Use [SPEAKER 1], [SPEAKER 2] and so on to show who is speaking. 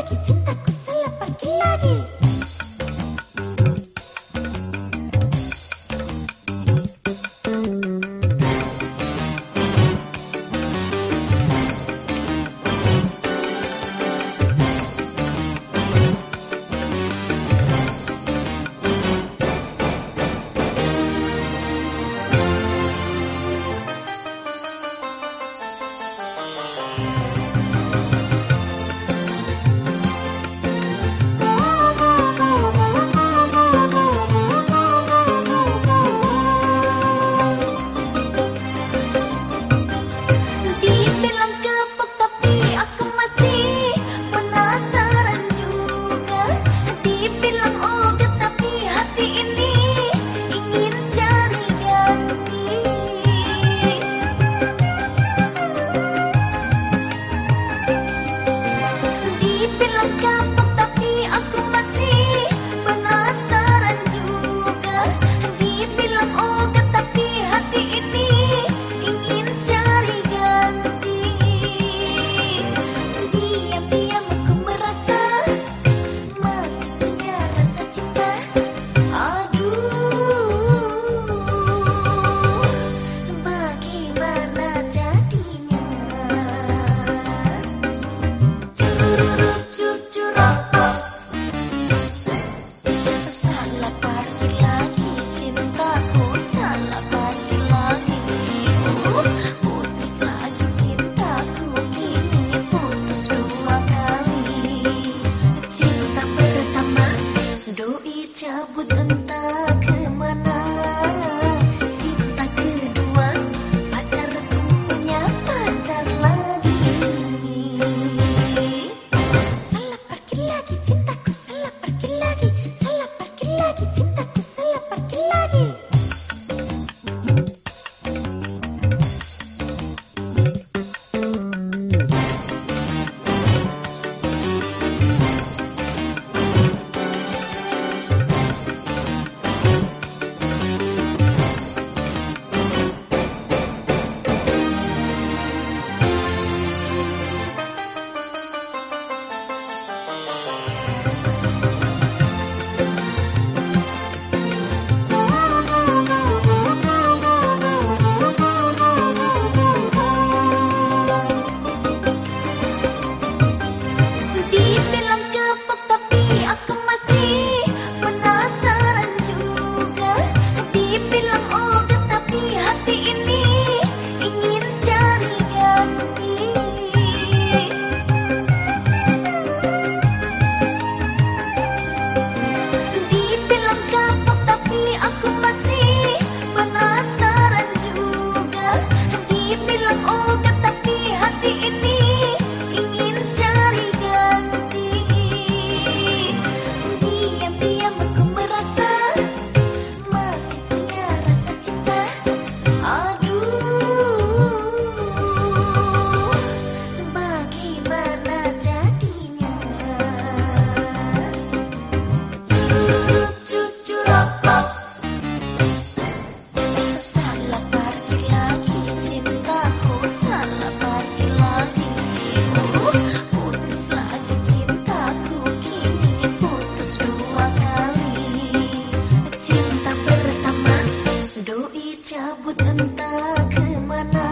[SPEAKER 1] lagi cintaku salah pergi lagi चाबुधन entah kemana